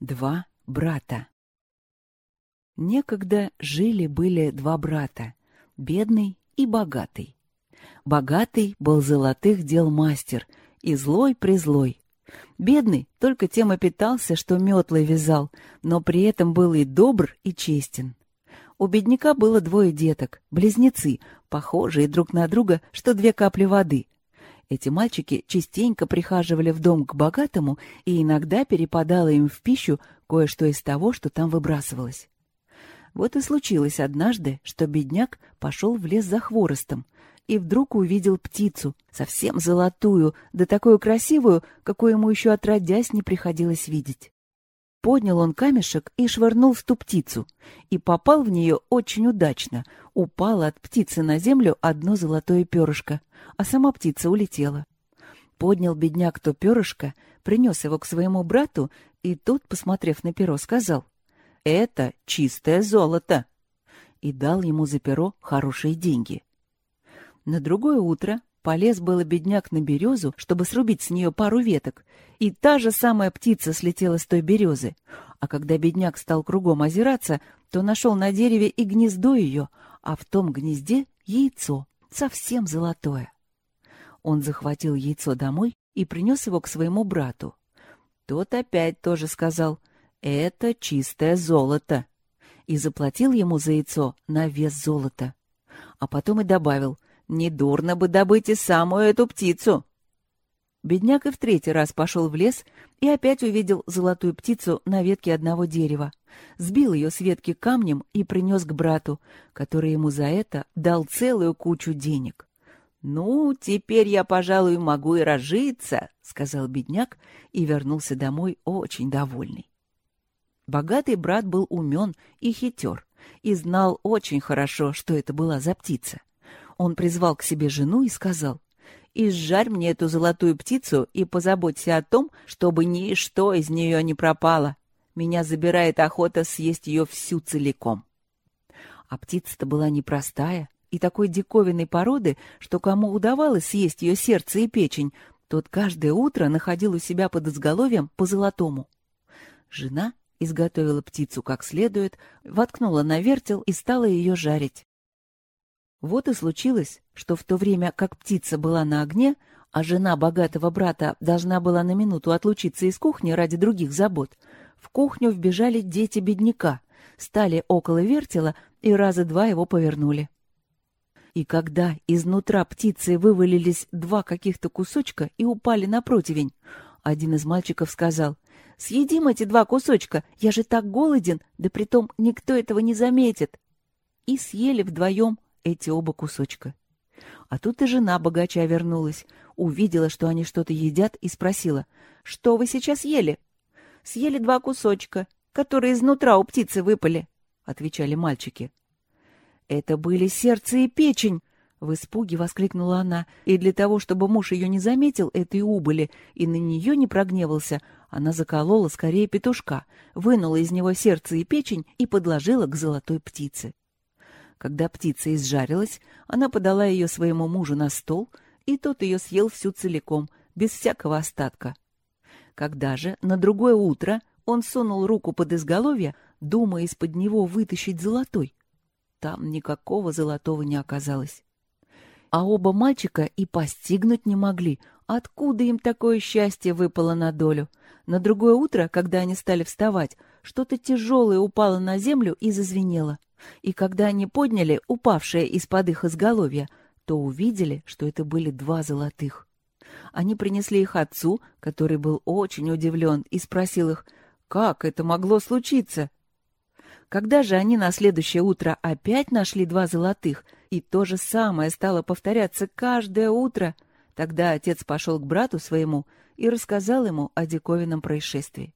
Два брата. Некогда жили-были два брата, бедный и богатый. Богатый был золотых дел мастер, и злой-призлой. Бедный только тем и питался, что метлой вязал, но при этом был и добр, и честен. У бедняка было двое деток, близнецы, похожие друг на друга, что две капли воды. Эти мальчики частенько прихаживали в дом к богатому, и иногда перепадало им в пищу кое-что из того, что там выбрасывалось. Вот и случилось однажды, что бедняк пошел в лес за хворостом и вдруг увидел птицу, совсем золотую, да такую красивую, какой ему еще отродясь не приходилось видеть. Поднял он камешек и швырнул в ту птицу, и попал в нее очень удачно. Упало от птицы на землю одно золотое перышко, а сама птица улетела. Поднял бедняк то перышко, принес его к своему брату, и тот, посмотрев на перо, сказал, «Это чистое золото!» и дал ему за перо хорошие деньги. На другое утро Полез было бедняк на березу, чтобы срубить с нее пару веток, и та же самая птица слетела с той березы. А когда бедняк стал кругом озираться, то нашел на дереве и гнездо ее, а в том гнезде яйцо, совсем золотое. Он захватил яйцо домой и принес его к своему брату. Тот опять тоже сказал «Это чистое золото» и заплатил ему за яйцо на вес золота. А потом и добавил Недурно бы добыть и самую эту птицу. Бедняк и в третий раз пошел в лес и опять увидел золотую птицу на ветке одного дерева. Сбил ее с ветки камнем и принес к брату, который ему за это дал целую кучу денег. «Ну, теперь я, пожалуй, могу и разжиться», — сказал бедняк и вернулся домой очень довольный. Богатый брат был умен и хитер и знал очень хорошо, что это была за птица. Он призвал к себе жену и сказал, «Изжарь мне эту золотую птицу и позаботься о том, чтобы ничто из нее не пропало. Меня забирает охота съесть ее всю целиком». А птица-то была непростая и такой диковинной породы, что кому удавалось съесть ее сердце и печень, тот каждое утро находил у себя под изголовьем по золотому. Жена изготовила птицу как следует, воткнула на вертел и стала ее жарить. Вот и случилось, что в то время как птица была на огне, а жена богатого брата должна была на минуту отлучиться из кухни ради других забот, в кухню вбежали дети бедняка, стали около вертела и раза два его повернули. И когда изнутра птицы вывалились два каких-то кусочка и упали на противень, один из мальчиков сказал, «Съедим эти два кусочка, я же так голоден, да притом никто этого не заметит». И съели вдвоем эти оба кусочка. А тут и жена богача вернулась, увидела, что они что-то едят, и спросила, «Что вы сейчас ели?» «Съели два кусочка, которые изнутра у птицы выпали», — отвечали мальчики. «Это были сердце и печень!» — в испуге воскликнула она, и для того, чтобы муж ее не заметил этой убыли и на нее не прогневался, она заколола скорее петушка, вынула из него сердце и печень и подложила к золотой птице. Когда птица изжарилась, она подала ее своему мужу на стол, и тот ее съел всю целиком, без всякого остатка. Когда же на другое утро он сунул руку под изголовье, думая из-под него вытащить золотой, там никакого золотого не оказалось. А оба мальчика и постигнуть не могли, откуда им такое счастье выпало на долю. На другое утро, когда они стали вставать, что-то тяжелое упало на землю и зазвенело. И когда они подняли упавшее из-под их изголовья, то увидели, что это были два золотых. Они принесли их отцу, который был очень удивлен, и спросил их, как это могло случиться? Когда же они на следующее утро опять нашли два золотых, и то же самое стало повторяться каждое утро, тогда отец пошел к брату своему и рассказал ему о диковинном происшествии.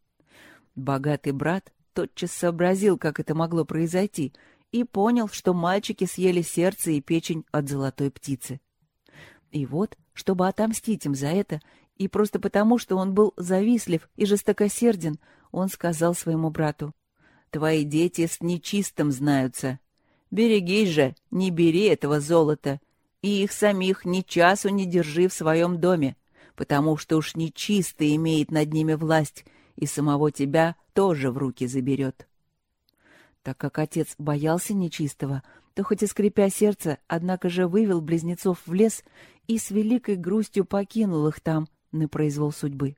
Богатый брат тотчас сообразил, как это могло произойти, и понял, что мальчики съели сердце и печень от золотой птицы. И вот, чтобы отомстить им за это, и просто потому, что он был завистлив и жестокосерден, он сказал своему брату, «Твои дети с нечистым знаются. Берегись же, не бери этого золота, и их самих ни часу не держи в своем доме, потому что уж нечистый имеет над ними власть, и самого тебя тоже в руки заберет. Так как отец боялся нечистого, то хоть и скрипя сердце, однако же вывел близнецов в лес и с великой грустью покинул их там на произвол судьбы.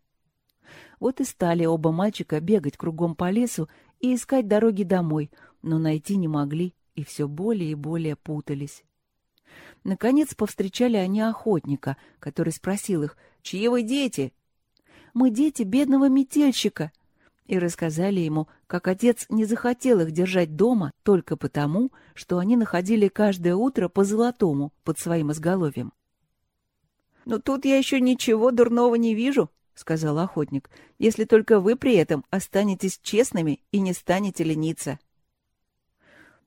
Вот и стали оба мальчика бегать кругом по лесу и искать дороги домой, но найти не могли и все более и более путались. Наконец повстречали они охотника, который спросил их, «Чьи вы дети?» «Мы дети бедного метельщика», и рассказали ему, как отец не захотел их держать дома только потому, что они находили каждое утро по золотому под своим изголовьем. «Но тут я еще ничего дурного не вижу», — сказал охотник, «если только вы при этом останетесь честными и не станете лениться».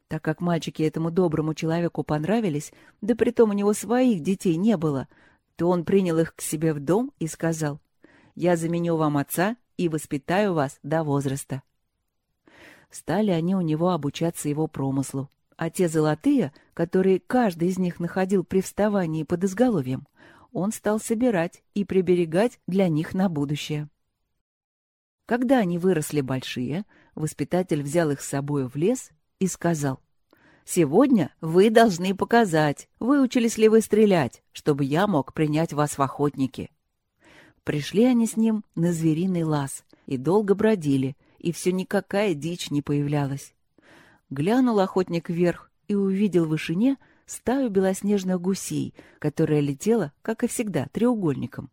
Так как мальчики этому доброму человеку понравились, да притом у него своих детей не было, то он принял их к себе в дом и сказал, «Я заменю вам отца и воспитаю вас до возраста». Стали они у него обучаться его промыслу. А те золотые, которые каждый из них находил при вставании под изголовьем, он стал собирать и приберегать для них на будущее. Когда они выросли большие, воспитатель взял их с собой в лес и сказал, «Сегодня вы должны показать, выучились ли вы стрелять, чтобы я мог принять вас в охотники». Пришли они с ним на звериный лаз и долго бродили, и все никакая дичь не появлялась. Глянул охотник вверх и увидел в вышине стаю белоснежных гусей, которая летела, как и всегда, треугольником.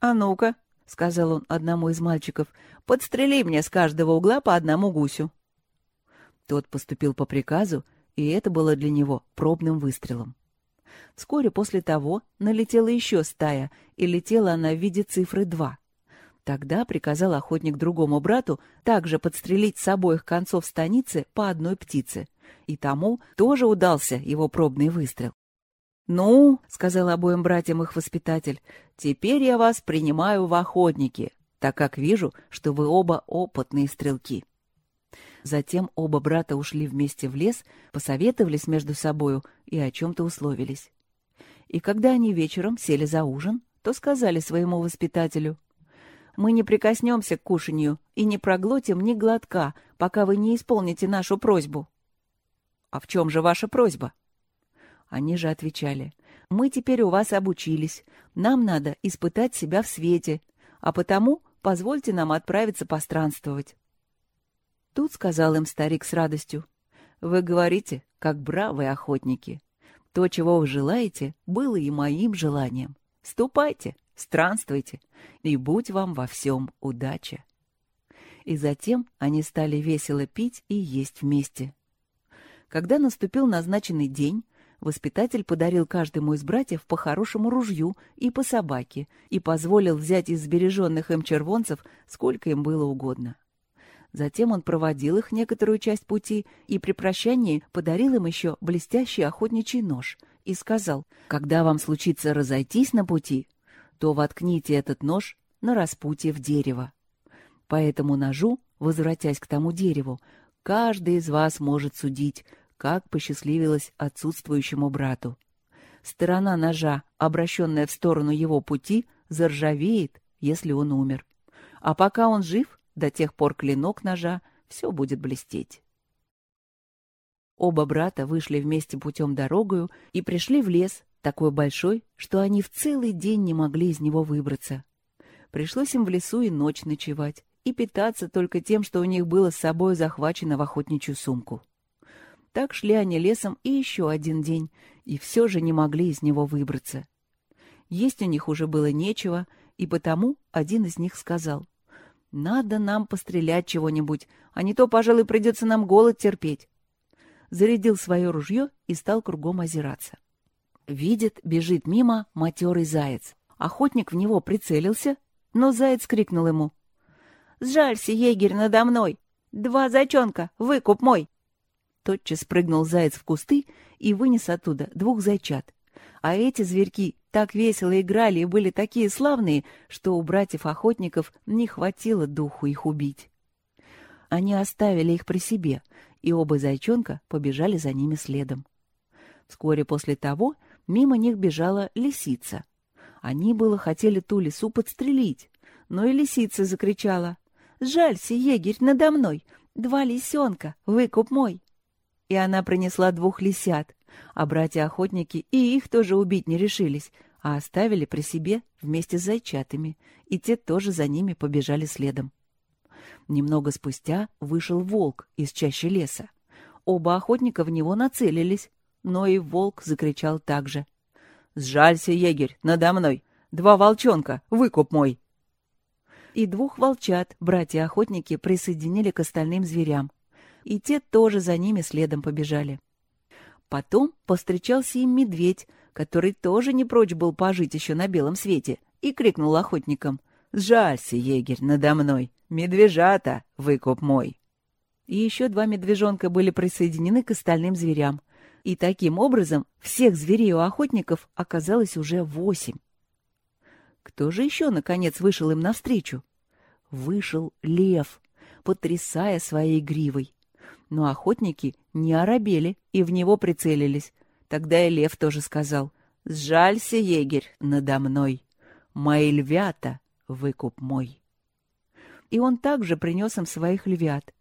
«А ну-ка», — сказал он одному из мальчиков, — «подстрели мне с каждого угла по одному гусю». Тот поступил по приказу, и это было для него пробным выстрелом. Вскоре после того налетела еще стая, и летела она в виде цифры два. Тогда приказал охотник другому брату также подстрелить с обоих концов станицы по одной птице. И тому тоже удался его пробный выстрел. «Ну, — сказал обоим братьям их воспитатель, — теперь я вас принимаю в охотники, так как вижу, что вы оба опытные стрелки». Затем оба брата ушли вместе в лес, посоветовались между собою и о чем-то условились. И когда они вечером сели за ужин, то сказали своему воспитателю — мы не прикоснемся к кушанью и не проглотим ни глотка, пока вы не исполните нашу просьбу. — А в чем же ваша просьба? Они же отвечали. — Мы теперь у вас обучились. Нам надо испытать себя в свете, а потому позвольте нам отправиться постранствовать. Тут сказал им старик с радостью. — Вы говорите, как бравые охотники. То, чего вы желаете, было и моим желанием. Ступайте. — странствуйте, и будь вам во всем удача. И затем они стали весело пить и есть вместе. Когда наступил назначенный день, воспитатель подарил каждому из братьев по хорошему ружью и по собаке и позволил взять из сбереженных им червонцев сколько им было угодно. Затем он проводил их некоторую часть пути и при прощании подарил им еще блестящий охотничий нож и сказал, «Когда вам случится разойтись на пути, то воткните этот нож на распутье в дерево. По этому ножу, возвратясь к тому дереву, каждый из вас может судить, как посчастливилось отсутствующему брату. Сторона ножа, обращенная в сторону его пути, заржавеет, если он умер. А пока он жив, до тех пор клинок ножа все будет блестеть. Оба брата вышли вместе путем дорогою и пришли в лес, такой большой, что они в целый день не могли из него выбраться. Пришлось им в лесу и ночь ночевать, и питаться только тем, что у них было с собой захвачено в охотничью сумку. Так шли они лесом и еще один день, и все же не могли из него выбраться. Есть у них уже было нечего, и потому один из них сказал, «Надо нам пострелять чего-нибудь, а не то, пожалуй, придется нам голод терпеть». Зарядил свое ружье и стал кругом озираться. Видит, бежит мимо матерый заяц. Охотник в него прицелился, но заяц крикнул ему. «Сжалься, егерь, надо мной! Два зайчонка, выкуп мой!» Тотчас прыгнул заяц в кусты и вынес оттуда двух зайчат. А эти зверьки так весело играли и были такие славные, что у братьев-охотников не хватило духу их убить. Они оставили их при себе, и оба зайчонка побежали за ними следом. Вскоре после того мимо них бежала лисица. Они было хотели ту лису подстрелить, но и лисица закричала. Жалься, егерь, надо мной! Два лисенка, выкуп мой!» И она принесла двух лисят, а братья-охотники и их тоже убить не решились, а оставили при себе вместе с зайчатами, и те тоже за ними побежали следом. Немного спустя вышел волк из чащи леса. Оба охотника в него нацелились, но и волк закричал так же. «Сжалься, егерь, надо мной! Два волчонка, выкуп мой!» И двух волчат братья-охотники присоединили к остальным зверям, и те тоже за ними следом побежали. Потом повстречался им медведь, который тоже не прочь был пожить еще на белом свете, и крикнул охотникам «Сжалься, егерь, надо мной! Медвежата, выкуп мой!» И еще два медвежонка были присоединены к остальным зверям. И таким образом всех зверей у охотников оказалось уже восемь. Кто же еще, наконец, вышел им навстречу? Вышел лев, потрясая своей гривой. Но охотники не оробели и в него прицелились. Тогда и лев тоже сказал «Сжалься, егерь, надо мной! Мои львята — выкуп мой!» И он также принес им своих львят.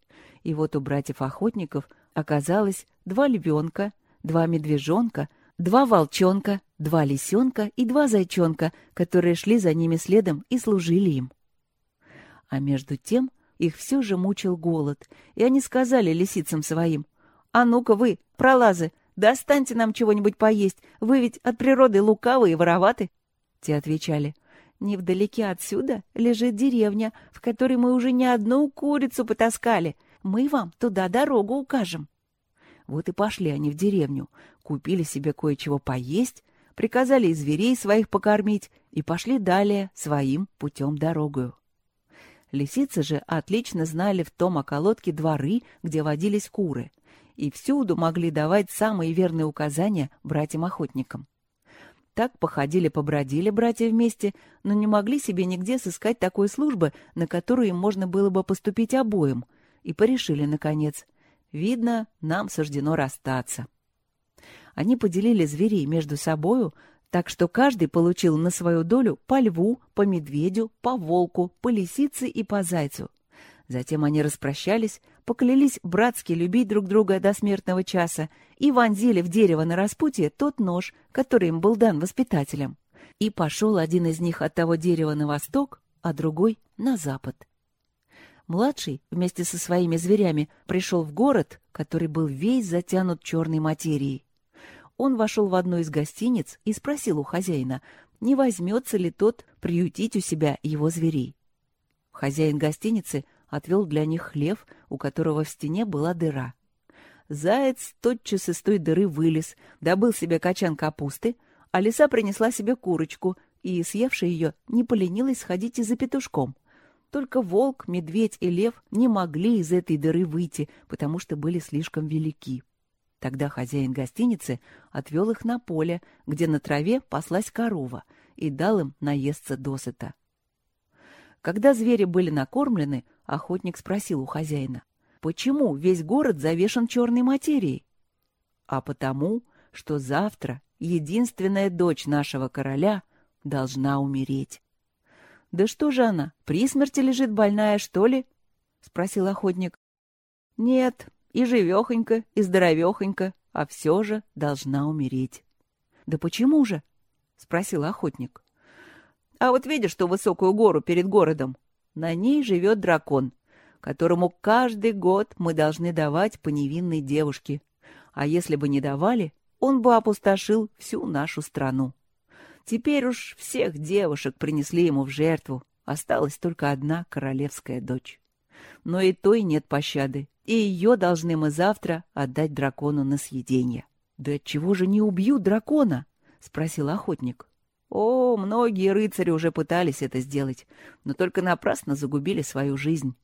И вот у братьев-охотников оказалось два львенка, два медвежонка, два волчонка, два лисенка и два зайчонка, которые шли за ними следом и служили им. А между тем их все же мучил голод, и они сказали лисицам своим, «А ну-ка вы, пролазы, достаньте нам чего-нибудь поесть, вы ведь от природы лукавы и вороваты». Те отвечали, «Невдалеке отсюда лежит деревня, в которой мы уже не одну курицу потаскали. Мы вам туда дорогу укажем». Вот и пошли они в деревню, купили себе кое-чего поесть, приказали и зверей своих покормить и пошли далее своим путем дорогою. Лисицы же отлично знали в том околотке дворы, где водились куры, и всюду могли давать самые верные указания братьям-охотникам. Так походили-побродили братья вместе, но не могли себе нигде сыскать такой службы, на которую им можно было бы поступить обоим, и порешили, наконец, видно, нам суждено расстаться. Они поделили зверей между собою, так что каждый получил на свою долю по льву, по медведю, по волку, по лисице и по зайцу. Затем они распрощались, поклялись братски любить друг друга до смертного часа и вонзили в дерево на распутье тот нож, который им был дан воспитателем. И пошел один из них от того дерева на восток, а другой — на запад. Младший вместе со своими зверями пришел в город, который был весь затянут черной материей. Он вошел в одну из гостиниц и спросил у хозяина, не возьмется ли тот приютить у себя его зверей. Хозяин гостиницы отвел для них хлев, у которого в стене была дыра. Заяц тотчас из той дыры вылез, добыл себе качан капусты, а лиса принесла себе курочку и, съевшая ее, не поленилась сходить и за петушком. Только волк, медведь и лев не могли из этой дыры выйти, потому что были слишком велики. Тогда хозяин гостиницы отвел их на поле, где на траве паслась корова, и дал им наесться досыта. Когда звери были накормлены, охотник спросил у хозяина, почему весь город завешен черной материей? А потому, что завтра единственная дочь нашего короля должна умереть. — Да что же она, при смерти лежит больная, что ли? — спросил охотник. — Нет, и живехонька, и здоровехонька, а все же должна умереть. — Да почему же? — спросил охотник. — А вот видишь ту высокую гору перед городом? На ней живет дракон, которому каждый год мы должны давать по невинной девушке. А если бы не давали, он бы опустошил всю нашу страну. Теперь уж всех девушек принесли ему в жертву. Осталась только одна королевская дочь. Но и той нет пощады, и ее должны мы завтра отдать дракону на съедение. — Да чего же не убьют дракона? — спросил охотник. — О, многие рыцари уже пытались это сделать, но только напрасно загубили свою жизнь.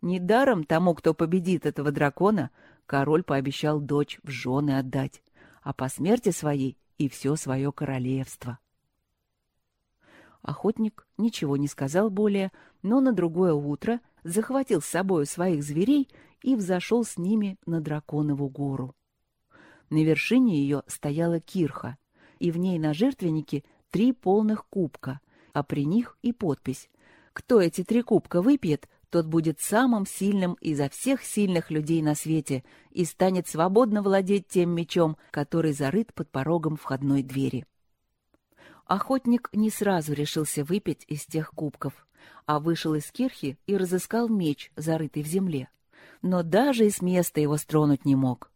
Недаром тому, кто победит этого дракона, король пообещал дочь в жены отдать, а по смерти своей и все свое королевство. Охотник ничего не сказал более, но на другое утро захватил с собою своих зверей и взошел с ними на Драконову гору. На вершине ее стояла кирха, и в ней на жертвеннике три полных кубка, а при них и подпись. Кто эти три кубка выпьет, тот будет самым сильным изо всех сильных людей на свете и станет свободно владеть тем мечом, который зарыт под порогом входной двери. Охотник не сразу решился выпить из тех кубков, а вышел из кирхи и разыскал меч, зарытый в земле. Но даже и с места его стронуть не мог.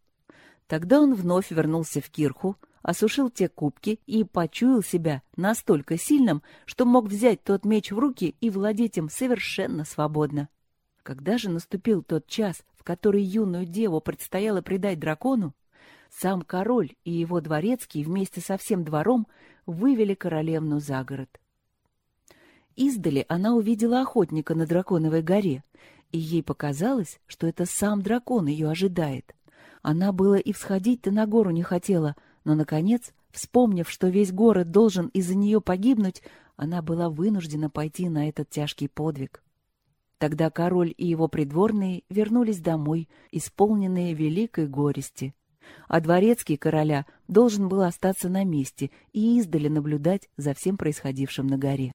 Тогда он вновь вернулся в кирху, осушил те кубки и почуял себя настолько сильным, что мог взять тот меч в руки и владеть им совершенно свободно. Когда же наступил тот час, в который юную деву предстояло предать дракону, сам король и его дворецкий вместе со всем двором вывели королевну за город. Издали она увидела охотника на Драконовой горе, и ей показалось, что это сам дракон ее ожидает. Она было и всходить-то на гору не хотела, но, наконец, вспомнив, что весь город должен из-за нее погибнуть, она была вынуждена пойти на этот тяжкий подвиг. Тогда король и его придворные вернулись домой, исполненные великой горести. А дворецкий короля должен был остаться на месте и издали наблюдать за всем происходившим на горе.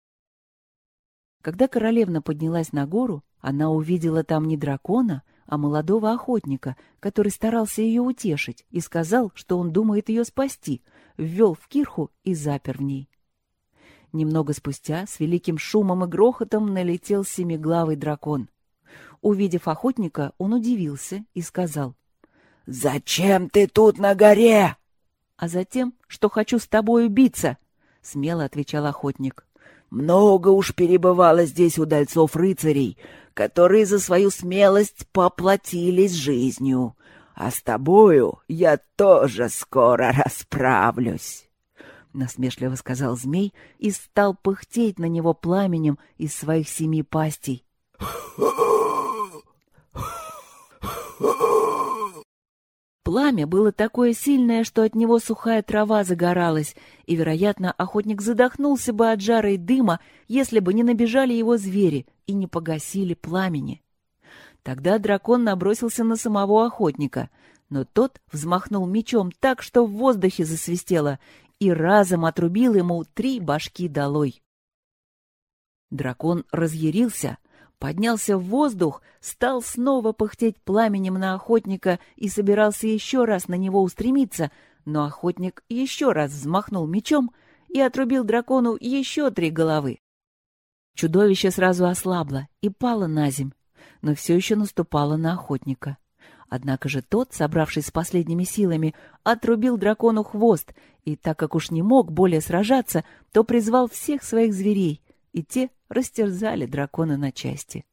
Когда королевна поднялась на гору, она увидела там не дракона, а молодого охотника, который старался ее утешить и сказал, что он думает ее спасти, ввел в кирху и запер в ней. Немного спустя с великим шумом и грохотом налетел семиглавый дракон. Увидев охотника, он удивился и сказал, «Зачем ты тут на горе?» «А затем, что хочу с тобой убиться», — смело отвечал охотник. «Много уж перебывало здесь удальцов рыцарей, которые за свою смелость поплатились жизнью. А с тобою я тоже скоро расправлюсь. — насмешливо сказал змей и стал пыхтеть на него пламенем из своих семи пастей. Пламя было такое сильное, что от него сухая трава загоралась, и, вероятно, охотник задохнулся бы от жара и дыма, если бы не набежали его звери и не погасили пламени. Тогда дракон набросился на самого охотника, но тот взмахнул мечом так, что в воздухе засвистело, и разом отрубил ему три башки долой. Дракон разъярился — поднялся в воздух, стал снова пыхтеть пламенем на охотника и собирался еще раз на него устремиться, но охотник еще раз взмахнул мечом и отрубил дракону еще три головы. Чудовище сразу ослабло и пало на земь, но все еще наступало на охотника. Однако же тот, собравшись с последними силами, отрубил дракону хвост, и так как уж не мог более сражаться, то призвал всех своих зверей, и те растерзали дракона на части.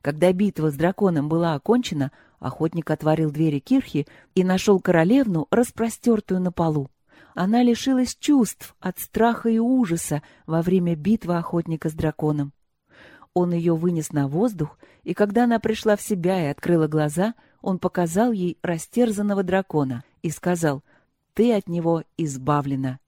Когда битва с драконом была окончена, охотник отворил двери кирхи и нашел королевну, распростертую на полу. Она лишилась чувств от страха и ужаса во время битвы охотника с драконом. Он ее вынес на воздух, и когда она пришла в себя и открыла глаза, он показал ей растерзанного дракона и сказал «Ты от него избавлена».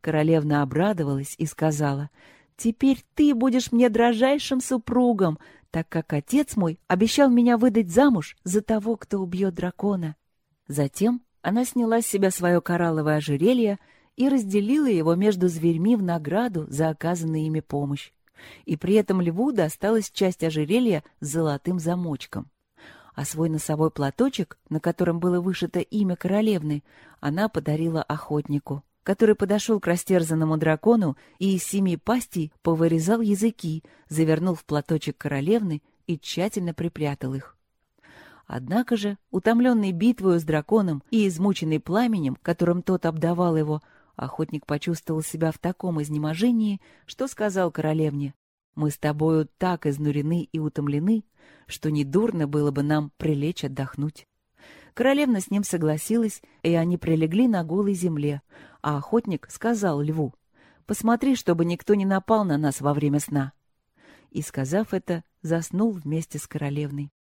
Королевна обрадовалась и сказала Теперь ты будешь мне дрожайшим супругом, так как отец мой обещал меня выдать замуж за того, кто убьет дракона. Затем она сняла с себя свое коралловое ожерелье и разделила его между зверьми в награду за оказанную ими помощь. И при этом льву досталась часть ожерелья с золотым замочком. А свой носовой платочек, на котором было вышито имя королевны, она подарила охотнику который подошел к растерзанному дракону и из семи пастей повырезал языки, завернул в платочек королевны и тщательно припрятал их. Однако же, утомленный битвою с драконом и измученный пламенем, которым тот обдавал его, охотник почувствовал себя в таком изнеможении, что сказал королевне, «Мы с тобою так изнурены и утомлены, что недурно было бы нам прилечь отдохнуть». Королевна с ним согласилась, и они прилегли на голой земле, а охотник сказал льву, «Посмотри, чтобы никто не напал на нас во время сна». И, сказав это, заснул вместе с королевной.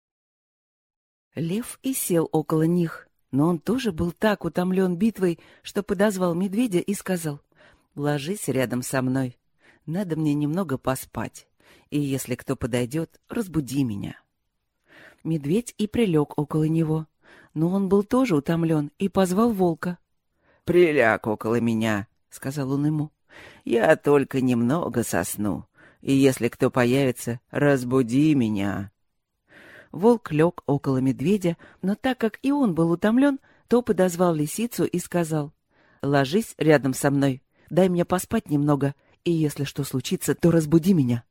Лев и сел около них, но он тоже был так утомлен битвой, что подозвал медведя и сказал, «Ложись рядом со мной, надо мне немного поспать, и если кто подойдет, разбуди меня». Медведь и прилег около него, но он был тоже утомлен и позвал волка. «Приляг около меня», — сказал он ему. «Я только немного сосну, и если кто появится, разбуди меня». Волк лег около медведя, но так как и он был утомлен, то подозвал лисицу и сказал, «Ложись рядом со мной, дай мне поспать немного, и если что случится, то разбуди меня».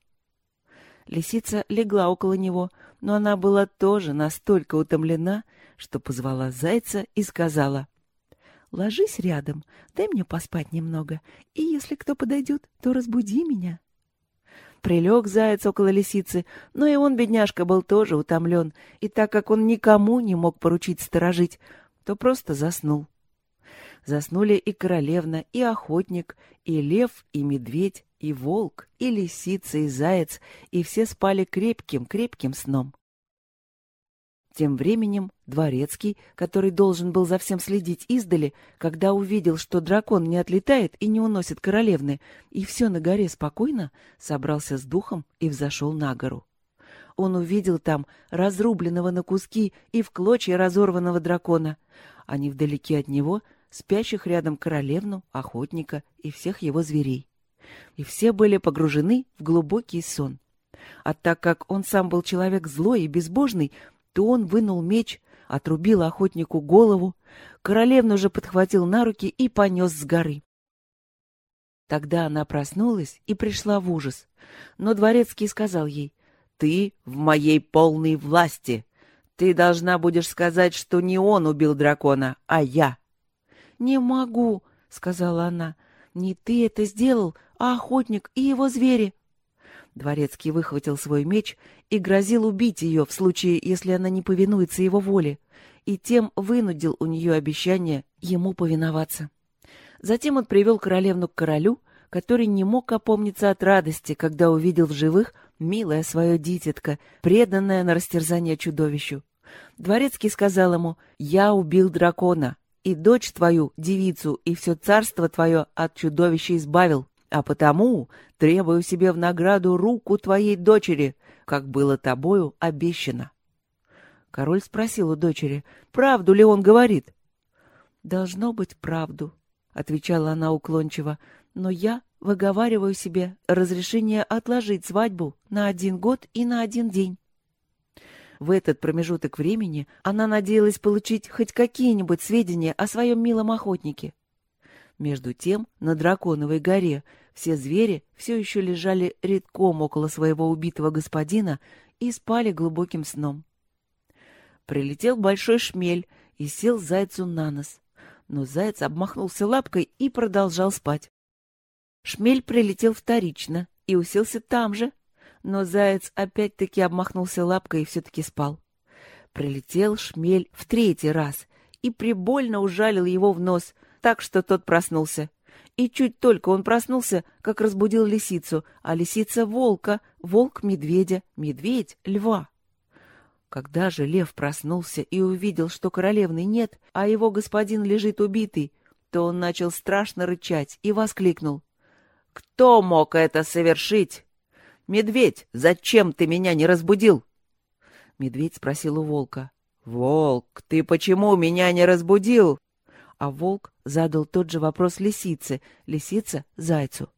Лисица легла около него, но она была тоже настолько утомлена, что позвала зайца и сказала, «Ложись рядом, дай мне поспать немного, и если кто подойдет, то разбуди меня». Прилег заяц около лисицы, но и он, бедняжка, был тоже утомлен, и так как он никому не мог поручить сторожить, то просто заснул. Заснули и королевна, и охотник, и лев, и медведь, и волк, и лисица, и заяц, и все спали крепким-крепким сном. Тем временем дворецкий, который должен был за всем следить издали, когда увидел, что дракон не отлетает и не уносит королевны, и все на горе спокойно, собрался с духом и взошел на гору. Он увидел там разрубленного на куски и в клочья разорванного дракона, а невдалеке от него спящих рядом королевну, охотника и всех его зверей. И все были погружены в глубокий сон. А так как он сам был человек злой и безбожный, то он вынул меч, отрубил охотнику голову, королевну же подхватил на руки и понес с горы. Тогда она проснулась и пришла в ужас. Но дворецкий сказал ей, «Ты в моей полной власти. Ты должна будешь сказать, что не он убил дракона, а я». «Не могу», — сказала она, — «не ты это сделал, а охотник и его звери». Дворецкий выхватил свой меч и грозил убить ее в случае, если она не повинуется его воле, и тем вынудил у нее обещание ему повиноваться. Затем он привел королевну к королю, который не мог опомниться от радости, когда увидел в живых милое свое дитятко, преданное на растерзание чудовищу. Дворецкий сказал ему, «Я убил дракона, и дочь твою, девицу, и все царство твое от чудовища избавил а потому требую себе в награду руку твоей дочери, как было тобою обещано. Король спросил у дочери, правду ли он говорит. «Должно быть правду», — отвечала она уклончиво, «но я выговариваю себе разрешение отложить свадьбу на один год и на один день». В этот промежуток времени она надеялась получить хоть какие-нибудь сведения о своем милом охотнике. Между тем на Драконовой горе все звери все еще лежали редком около своего убитого господина и спали глубоким сном. Прилетел большой шмель и сел зайцу на нос, но заяц обмахнулся лапкой и продолжал спать. Шмель прилетел вторично и уселся там же, но заяц опять-таки обмахнулся лапкой и все-таки спал. Прилетел шмель в третий раз и прибольно ужалил его в нос, так что тот проснулся. И чуть только он проснулся, как разбудил лисицу, а лисица — волка, волк — медведя, медведь — льва. Когда же лев проснулся и увидел, что королевны нет, а его господин лежит убитый, то он начал страшно рычать и воскликнул. «Кто мог это совершить? Медведь, зачем ты меня не разбудил?» Медведь спросил у волка. «Волк, ты почему меня не разбудил?» А волк задал тот же вопрос лисице, лисица — зайцу.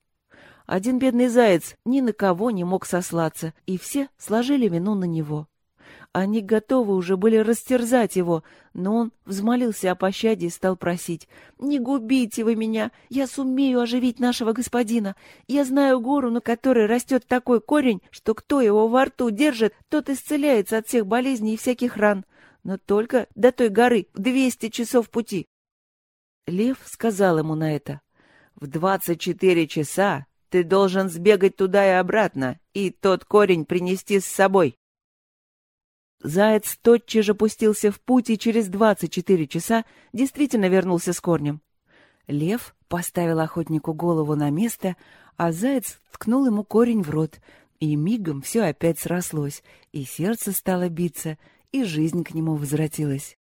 Один бедный заяц ни на кого не мог сослаться, и все сложили вину на него. Они готовы уже были растерзать его, но он взмолился о пощаде и стал просить. «Не губите вы меня! Я сумею оживить нашего господина! Я знаю гору, на которой растет такой корень, что кто его во рту держит, тот исцеляется от всех болезней и всяких ран. Но только до той горы двести часов пути. Лев сказал ему на это. «В двадцать четыре часа ты должен сбегать туда и обратно, и тот корень принести с собой». Заяц тотчас же пустился в путь и через двадцать четыре часа действительно вернулся с корнем. Лев поставил охотнику голову на место, а заяц ткнул ему корень в рот, и мигом все опять срослось, и сердце стало биться, и жизнь к нему возвратилась.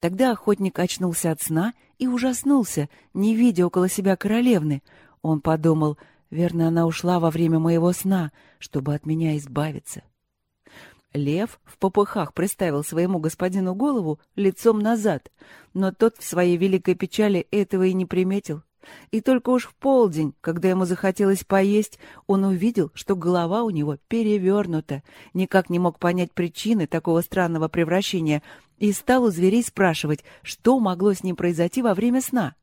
Тогда охотник очнулся от сна и ужаснулся, не видя около себя королевны. Он подумал, верно, она ушла во время моего сна, чтобы от меня избавиться. Лев в попыхах приставил своему господину голову лицом назад, но тот в своей великой печали этого и не приметил, И только уж в полдень, когда ему захотелось поесть, он увидел, что голова у него перевернута, никак не мог понять причины такого странного превращения и стал у зверей спрашивать, что могло с ним произойти во время сна.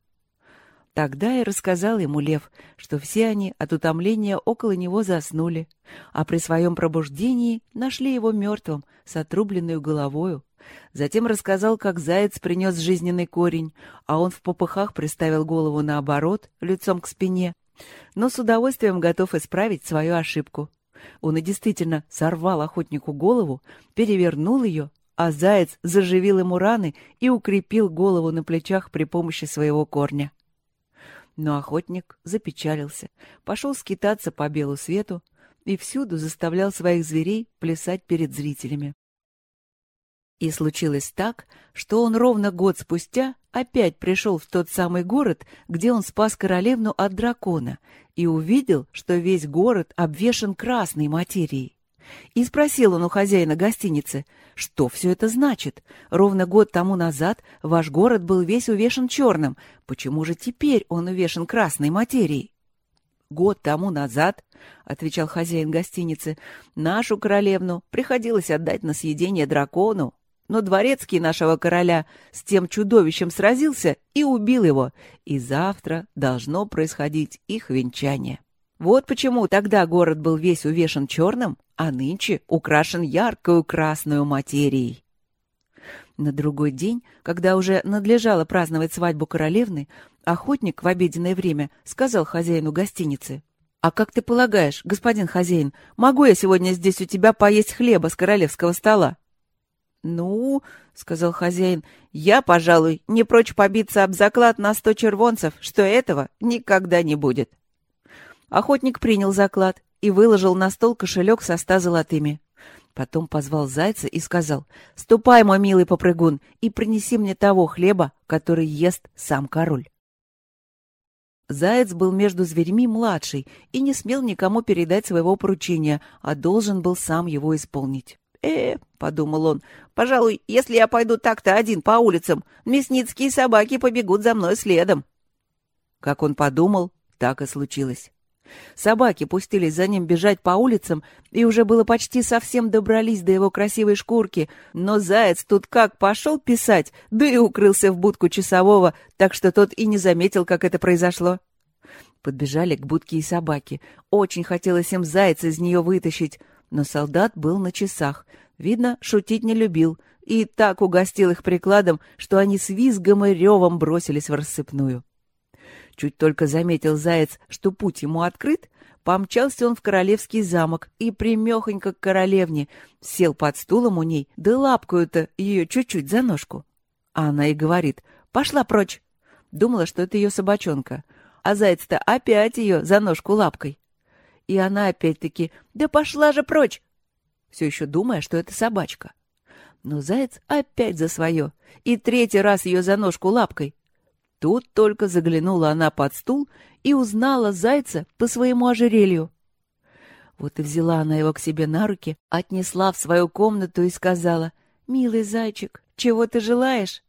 Тогда и рассказал ему лев, что все они от утомления около него заснули, а при своем пробуждении нашли его мертвым, с отрубленной головою. Затем рассказал, как заяц принес жизненный корень, а он в попыхах приставил голову наоборот, лицом к спине, но с удовольствием готов исправить свою ошибку. Он и действительно сорвал охотнику голову, перевернул ее, а заяц заживил ему раны и укрепил голову на плечах при помощи своего корня. Но охотник запечалился, пошел скитаться по белу свету и всюду заставлял своих зверей плясать перед зрителями. И случилось так, что он ровно год спустя опять пришел в тот самый город, где он спас королевну от дракона, и увидел, что весь город обвешан красной материей. И спросил он у хозяина гостиницы, что все это значит? Ровно год тому назад ваш город был весь увешан черным. Почему же теперь он увешан красной материей? Год тому назад, — отвечал хозяин гостиницы, — нашу королевну приходилось отдать на съедение дракону, но дворецкий нашего короля с тем чудовищем сразился и убил его, и завтра должно происходить их венчание. Вот почему тогда город был весь увешан черным, а нынче украшен яркою красную материей. На другой день, когда уже надлежало праздновать свадьбу королевны, охотник в обеденное время сказал хозяину гостиницы. «А как ты полагаешь, господин хозяин, могу я сегодня здесь у тебя поесть хлеба с королевского стола?» «Ну, — сказал хозяин, — я, пожалуй, не прочь побиться об заклад на сто червонцев, что этого никогда не будет». Охотник принял заклад и выложил на стол кошелек со ста золотыми. Потом позвал зайца и сказал, «Ступай, мой милый попрыгун, и принеси мне того хлеба, который ест сам король». Заяц был между зверьми младший и не смел никому передать своего поручения, а должен был сам его исполнить. «Э, — подумал он, — пожалуй, если я пойду так-то один по улицам, мясницкие собаки побегут за мной следом». Как он подумал, так и случилось. Собаки пустились за ним бежать по улицам и уже было почти совсем добрались до его красивой шкурки, но заяц тут как пошел писать, да и укрылся в будку часового, так что тот и не заметил, как это произошло. Подбежали к будке и собаки. Очень хотелось им зайца из нее вытащить, но солдат был на часах. Видно, шутить не любил, и так угостил их прикладом, что они с визгом и ревом бросились в рассыпную. Чуть только заметил заяц, что путь ему открыт, помчался он в королевский замок и примехонько к королевне, сел под стулом у ней, да лапкою-то ее чуть-чуть за ножку. А она и говорит, пошла прочь. Думала, что это ее собачонка, а заяц-то опять ее за ножку лапкой. И она опять-таки, да пошла же прочь, все еще думая, что это собачка. Но заяц опять за свое, и третий раз ее за ножку лапкой. Тут только заглянула она под стул и узнала зайца по своему ожерелью. Вот и взяла она его к себе на руки, отнесла в свою комнату и сказала, «Милый зайчик, чего ты желаешь?»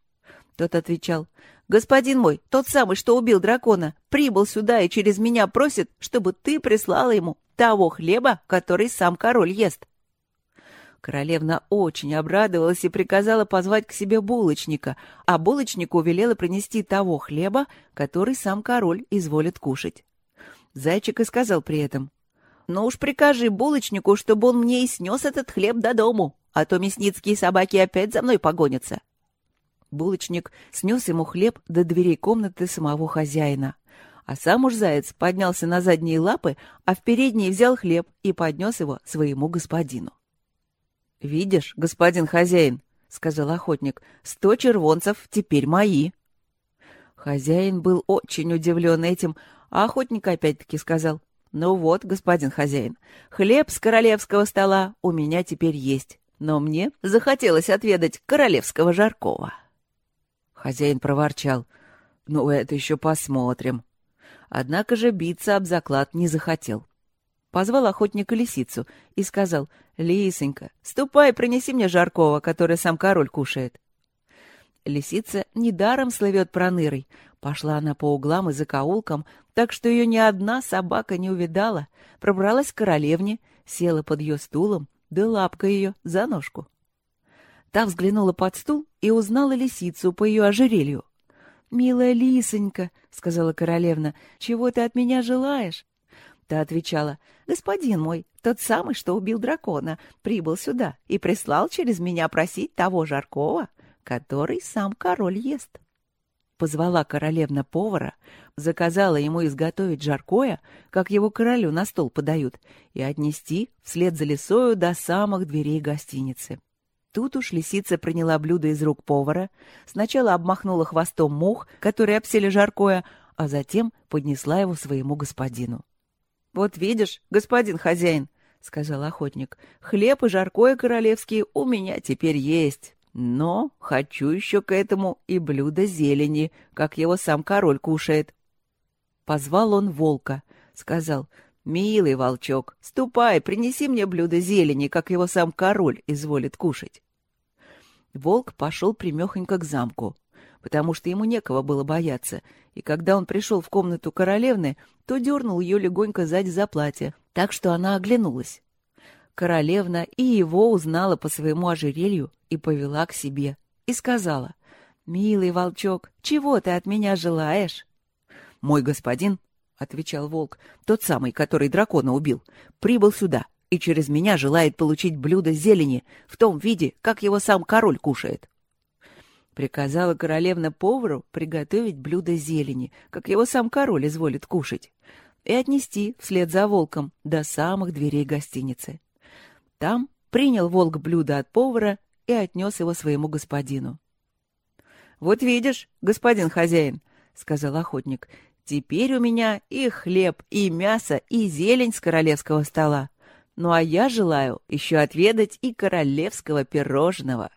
Тот отвечал, «Господин мой, тот самый, что убил дракона, прибыл сюда и через меня просит, чтобы ты прислала ему того хлеба, который сам король ест». Королевна очень обрадовалась и приказала позвать к себе булочника, а булочнику велела принести того хлеба, который сам король изволит кушать. Зайчик и сказал при этом, «Ну уж прикажи булочнику, чтобы он мне и снес этот хлеб до дому, а то мясницкие собаки опять за мной погонятся». Булочник снес ему хлеб до дверей комнаты самого хозяина. А сам уж заяц поднялся на задние лапы, а в передние взял хлеб и поднес его своему господину. — Видишь, господин хозяин, — сказал охотник, — сто червонцев теперь мои. Хозяин был очень удивлен этим, а охотник опять-таки сказал, — Ну вот, господин хозяин, хлеб с королевского стола у меня теперь есть, но мне захотелось отведать королевского жаркого. Хозяин проворчал, — Ну, это еще посмотрим. Однако же биться об заклад не захотел. Позвал охотника лисицу и сказал, «Лисонька, ступай, принеси мне жаркого, который сам король кушает». Лисица недаром слывет пронырой. Пошла она по углам и закоулкам, так что ее ни одна собака не увидала. Пробралась к королевне, села под ее стулом, да лапка ее за ножку. Та взглянула под стул и узнала лисицу по ее ожерелью. «Милая лисонька», — сказала королевна, — «чего ты от меня желаешь?» Та отвечала, «Господин мой, тот самый, что убил дракона, прибыл сюда и прислал через меня просить того жаркого, который сам король ест». Позвала королевна повара, заказала ему изготовить жаркое, как его королю на стол подают, и отнести вслед за лисою до самых дверей гостиницы. Тут уж лисица приняла блюдо из рук повара, сначала обмахнула хвостом мух, которые обсели жаркое, а затем поднесла его своему господину. — Вот видишь, господин хозяин, — сказал охотник, — хлеб и жаркое королевские у меня теперь есть. Но хочу еще к этому и блюдо зелени, как его сам король кушает. Позвал он волка, сказал, «Милый волчок, ступай, принеси мне блюдо зелени, как его сам король изволит кушать». Волк пошел примехонько к замку, потому что ему некого было бояться, и когда он пришел в комнату королевны, то дернул ее легонько сзади за платье, так что она оглянулась. Королевна и его узнала по своему ожерелью и повела к себе, и сказала, «Милый волчок, чего ты от меня желаешь?» «Мой господин — отвечал волк, — тот самый, который дракона убил, прибыл сюда и через меня желает получить блюдо зелени в том виде, как его сам король кушает. Приказала королевна повару приготовить блюдо зелени, как его сам король изволит кушать, и отнести вслед за волком до самых дверей гостиницы. Там принял волк блюдо от повара и отнес его своему господину. — Вот видишь, господин хозяин, — сказал охотник, Теперь у меня и хлеб, и мясо, и зелень с королевского стола. Ну а я желаю еще отведать и королевского пирожного.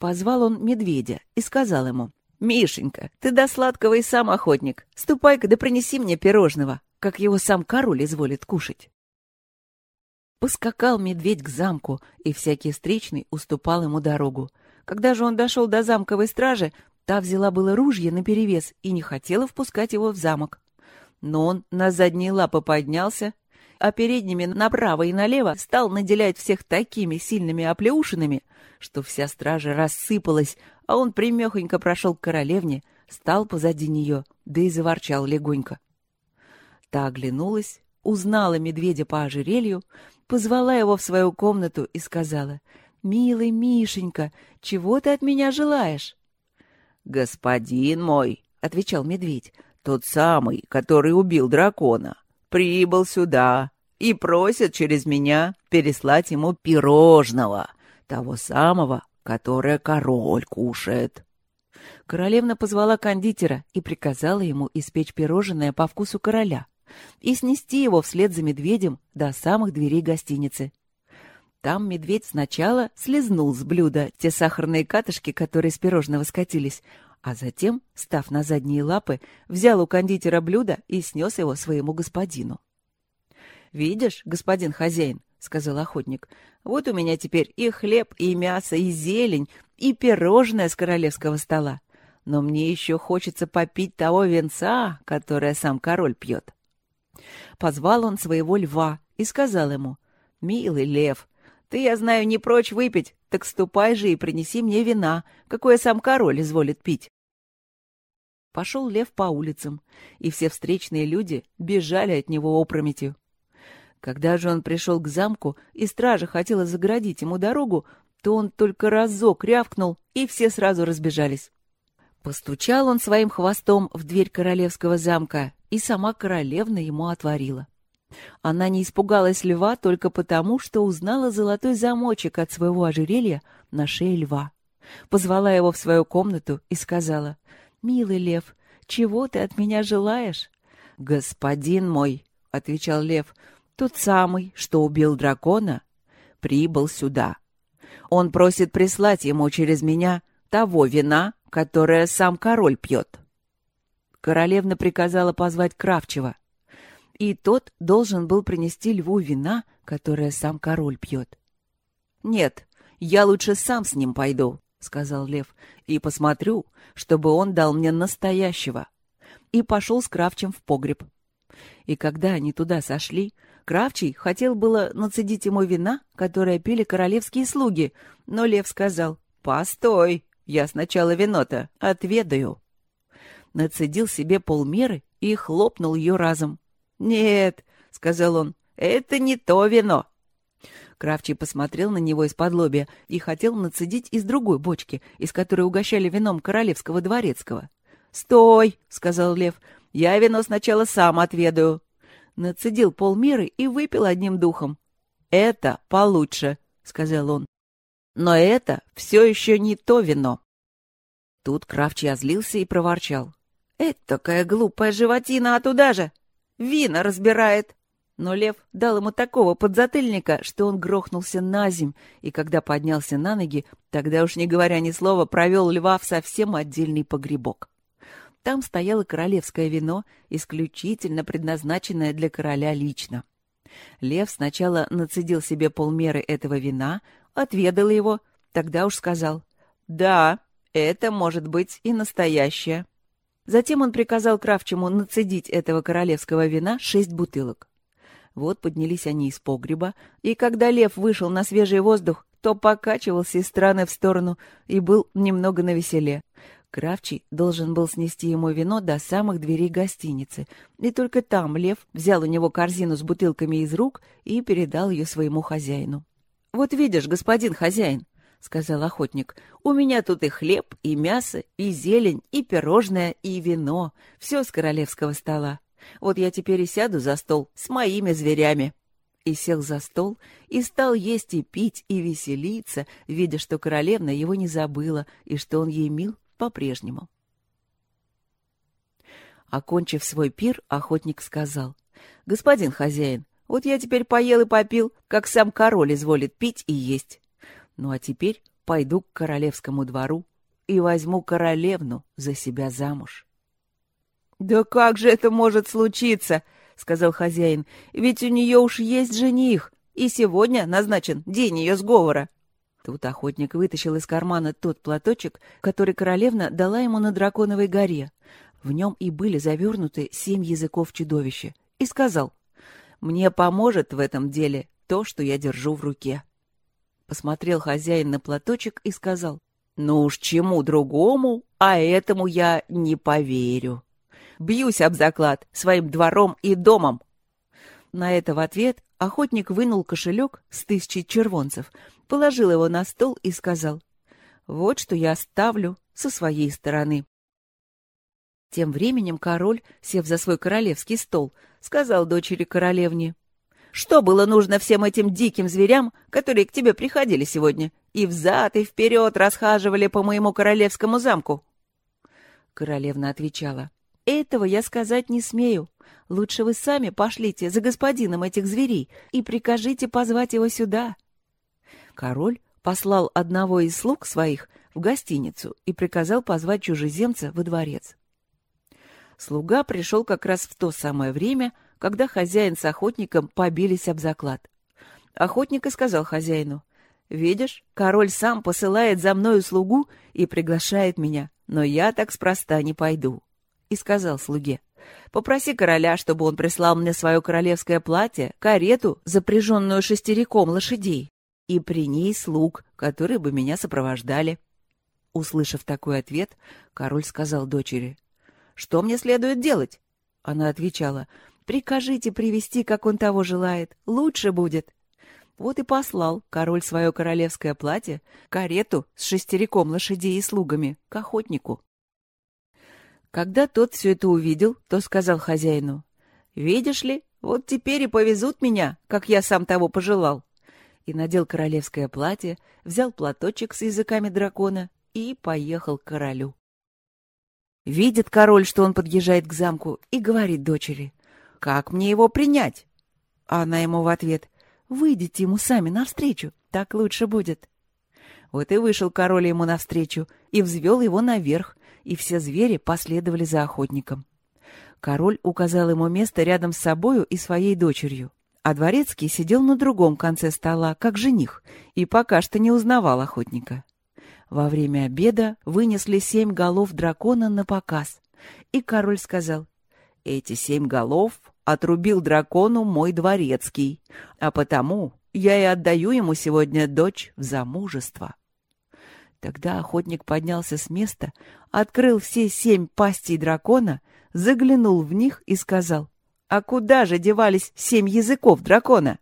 Позвал он медведя и сказал ему, «Мишенька, ты до сладкого и сам охотник. Ступай-ка да принеси мне пирожного, как его сам король изволит кушать». Поскакал медведь к замку, и всякий встречный уступал ему дорогу. Когда же он дошел до замковой стражи, Та взяла было ружье наперевес и не хотела впускать его в замок. Но он на задние лапы поднялся, а передними направо и налево стал наделять всех такими сильными оплеушинами, что вся стража рассыпалась, а он примехонько прошел к королевне, стал позади нее, да и заворчал легонько. Та оглянулась, узнала медведя по ожерелью, позвала его в свою комнату и сказала, «Милый Мишенька, чего ты от меня желаешь?» «Господин мой», — отвечал медведь, — «тот самый, который убил дракона, прибыл сюда и просит через меня переслать ему пирожного, того самого, которое король кушает». Королевна позвала кондитера и приказала ему испечь пирожное по вкусу короля и снести его вслед за медведем до самых дверей гостиницы. Там медведь сначала слезнул с блюда те сахарные катышки, которые с пирожного скатились, а затем, став на задние лапы, взял у кондитера блюдо и снес его своему господину. «Видишь, господин хозяин, — сказал охотник, — вот у меня теперь и хлеб, и мясо, и зелень, и пирожное с королевского стола. Но мне еще хочется попить того венца, которое сам король пьет». Позвал он своего льва и сказал ему, «Милый лев, ты, я знаю, не прочь выпить, так ступай же и принеси мне вина, какое сам король изволит пить. Пошел лев по улицам, и все встречные люди бежали от него опрометью. Когда же он пришел к замку, и стража хотела заградить ему дорогу, то он только разок рявкнул, и все сразу разбежались. Постучал он своим хвостом в дверь королевского замка, и сама королевна ему отворила. Она не испугалась льва только потому, что узнала золотой замочек от своего ожерелья на шее льва. Позвала его в свою комнату и сказала, «Милый лев, чего ты от меня желаешь?» «Господин мой», — отвечал лев, — «тот самый, что убил дракона, прибыл сюда. Он просит прислать ему через меня того вина, которое сам король пьет». Королевна приказала позвать Кравчева — и тот должен был принести льву вина, которое сам король пьет. «Нет, я лучше сам с ним пойду», — сказал лев, — «и посмотрю, чтобы он дал мне настоящего». И пошел с Кравчем в погреб. И когда они туда сошли, Кравчий хотел было нацедить ему вина, которое пили королевские слуги, но лев сказал «Постой, я сначала вино-то отведаю». Нацедил себе полмеры и хлопнул ее разом. «Нет», — сказал он, — «это не то вино». Кравчий посмотрел на него из-под лобья и хотел нацедить из другой бочки, из которой угощали вином королевского дворецкого. «Стой!» — сказал лев. «Я вино сначала сам отведаю». Нацедил полмеры и выпил одним духом. «Это получше», — сказал он. «Но это все еще не то вино». Тут Кравчий озлился и проворчал. «Это такая глупая животина, а туда же! Вина разбирает!» Но лев дал ему такого подзатыльника, что он грохнулся на земь, и когда поднялся на ноги, тогда уж не говоря ни слова, провел льва в совсем отдельный погребок. Там стояло королевское вино, исключительно предназначенное для короля лично. Лев сначала нацедил себе полмеры этого вина, отведал его, тогда уж сказал «Да, это может быть и настоящее». Затем он приказал Кравчему нацедить этого королевского вина шесть бутылок. Вот поднялись они из погреба, и когда лев вышел на свежий воздух, то покачивался из стороны в сторону и был немного навеселе. Кравчий должен был снести ему вино до самых дверей гостиницы, и только там лев взял у него корзину с бутылками из рук и передал ее своему хозяину. — Вот видишь, господин хозяин, — сказал охотник, — у меня тут и хлеб, и мясо, и зелень, и пирожное, и вино, все с королевского стола. Вот я теперь и сяду за стол с моими зверями. И сел за стол, и стал есть и пить, и веселиться, видя, что королевна его не забыла, и что он ей мил по-прежнему. Окончив свой пир, охотник сказал, «Господин хозяин, вот я теперь поел и попил, как сам король изволит пить и есть. Ну а теперь пойду к королевскому двору и возьму королевну за себя замуж». «Да как же это может случиться?» — сказал хозяин. «Ведь у нее уж есть жених, и сегодня назначен день ее сговора». Тут охотник вытащил из кармана тот платочек, который королевна дала ему на драконовой горе. В нем и были завернуты семь языков чудовища. И сказал, «Мне поможет в этом деле то, что я держу в руке». Посмотрел хозяин на платочек и сказал, «Ну уж чему другому, а этому я не поверю». Бьюсь об заклад своим двором и домом. На это в ответ охотник вынул кошелек с тысячей червонцев, положил его на стол и сказал, «Вот что я оставлю со своей стороны». Тем временем король, сев за свой королевский стол, сказал дочери королевне, «Что было нужно всем этим диким зверям, которые к тебе приходили сегодня, и взад и вперед расхаживали по моему королевскому замку?» Королевна отвечала, этого я сказать не смею. Лучше вы сами пошлите за господином этих зверей и прикажите позвать его сюда. Король послал одного из слуг своих в гостиницу и приказал позвать чужеземца во дворец. Слуга пришел как раз в то самое время, когда хозяин с охотником побились об заклад. Охотник и сказал хозяину, «Видишь, король сам посылает за мною слугу и приглашает меня, но я так спроста не пойду и сказал слуге, «Попроси короля, чтобы он прислал мне свое королевское платье, карету, запряженную шестериком лошадей, и при ней слуг, которые бы меня сопровождали». Услышав такой ответ, король сказал дочери, «Что мне следует делать?» Она отвечала, «Прикажите привести, как он того желает, лучше будет». Вот и послал король свое королевское платье, карету с шестериком лошадей и слугами, к охотнику. Когда тот все это увидел, то сказал хозяину, «Видишь ли, вот теперь и повезут меня, как я сам того пожелал». И надел королевское платье, взял платочек с языками дракона и поехал к королю. Видит король, что он подъезжает к замку, и говорит дочери, «Как мне его принять?» Она ему в ответ, «Выйдите ему сами навстречу, так лучше будет». Вот и вышел король ему навстречу и взвел его наверх, и все звери последовали за охотником. Король указал ему место рядом с собою и своей дочерью, а дворецкий сидел на другом конце стола, как жених, и пока что не узнавал охотника. Во время обеда вынесли семь голов дракона на показ. И король сказал, «Эти семь голов отрубил дракону мой дворецкий, а потому я и отдаю ему сегодня дочь в замужество». Тогда охотник поднялся с места, открыл все семь пастей дракона, заглянул в них и сказал, «А куда же девались семь языков дракона?»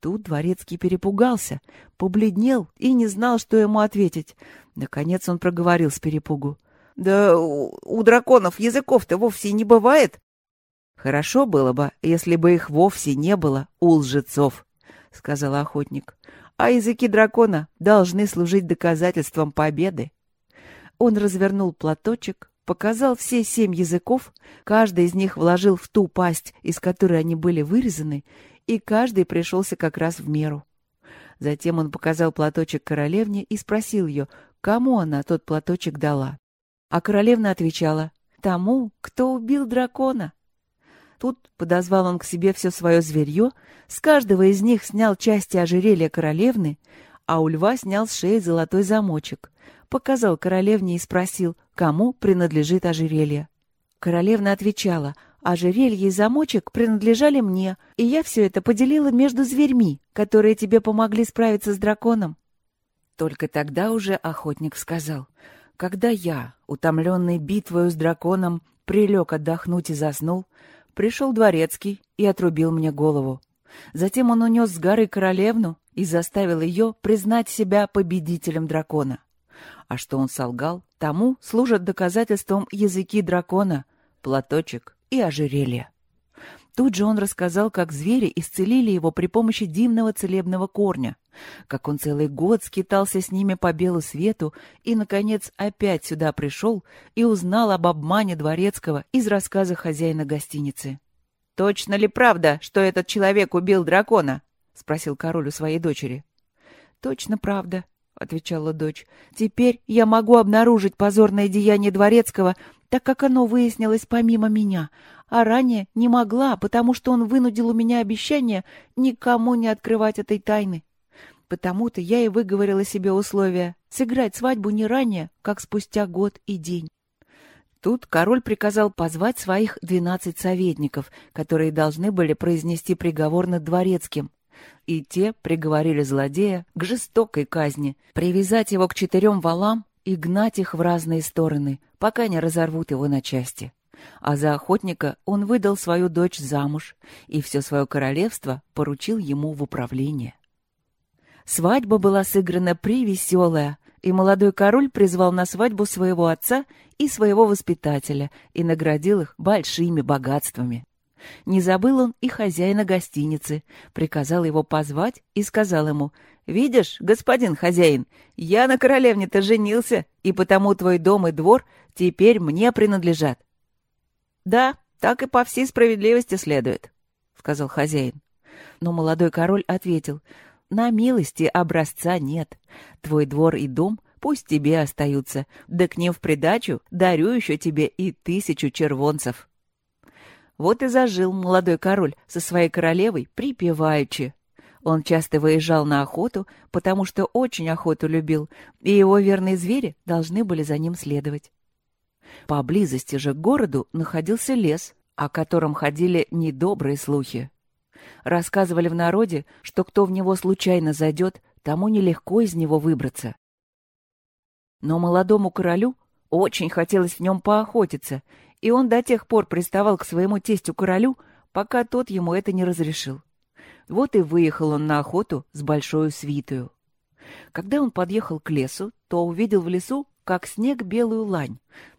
Тут дворецкий перепугался, побледнел и не знал, что ему ответить. Наконец он проговорил с перепугу. «Да у, у драконов языков-то вовсе не бывает». «Хорошо было бы, если бы их вовсе не было у лжецов», — сказал охотник а языки дракона должны служить доказательством победы. Он развернул платочек, показал все семь языков, каждый из них вложил в ту пасть, из которой они были вырезаны, и каждый пришелся как раз в меру. Затем он показал платочек королевне и спросил ее, кому она тот платочек дала. А королевна отвечала, тому, кто убил дракона. Тут подозвал он к себе все свое зверье, с каждого из них снял части ожерелья королевны, а у льва снял с шеи золотой замочек, показал королевне и спросил, кому принадлежит ожерелье. Королевна отвечала, ожерелье и замочек принадлежали мне, и я все это поделила между зверьми, которые тебе помогли справиться с драконом. Только тогда уже охотник сказал, когда я, утомленный битвою с драконом, прилег отдохнуть и заснул, Пришел дворецкий и отрубил мне голову. Затем он унес с горы королевну и заставил ее признать себя победителем дракона. А что он солгал, тому служат доказательством языки дракона, платочек и ожерелье. Тут же он рассказал, как звери исцелили его при помощи дивного целебного корня, как он целый год скитался с ними по белу свету и, наконец, опять сюда пришел и узнал об обмане дворецкого из рассказа хозяина гостиницы. «Точно ли правда, что этот человек убил дракона?» — спросил король у своей дочери. «Точно правда», — отвечала дочь. «Теперь я могу обнаружить позорное деяние дворецкого, так как оно выяснилось помимо меня, а ранее не могла, потому что он вынудил у меня обещание никому не открывать этой тайны. Потому-то я и выговорила себе условия сыграть свадьбу не ранее, как спустя год и день. Тут король приказал позвать своих двенадцать советников, которые должны были произнести приговор над дворецким. И те приговорили злодея к жестокой казни, привязать его к четырем валам и гнать их в разные стороны, пока не разорвут его на части а за охотника он выдал свою дочь замуж и все свое королевство поручил ему в управление. Свадьба была сыграна привеселая, и молодой король призвал на свадьбу своего отца и своего воспитателя и наградил их большими богатствами. Не забыл он и хозяина гостиницы, приказал его позвать и сказал ему, «Видишь, господин хозяин, я на королевне-то женился, и потому твой дом и двор теперь мне принадлежат. «Да, так и по всей справедливости следует», — сказал хозяин. Но молодой король ответил, «На милости образца нет. Твой двор и дом пусть тебе остаются, да к ним в придачу дарю еще тебе и тысячу червонцев». Вот и зажил молодой король со своей королевой припеваючи. Он часто выезжал на охоту, потому что очень охоту любил, и его верные звери должны были за ним следовать. Поблизости же к городу находился лес, о котором ходили недобрые слухи. Рассказывали в народе, что кто в него случайно зайдет, тому нелегко из него выбраться. Но молодому королю очень хотелось в нем поохотиться, и он до тех пор приставал к своему тестю-королю, пока тот ему это не разрешил. Вот и выехал он на охоту с большой свитою. Когда он подъехал к лесу, то увидел в лесу, как снег, белую лань,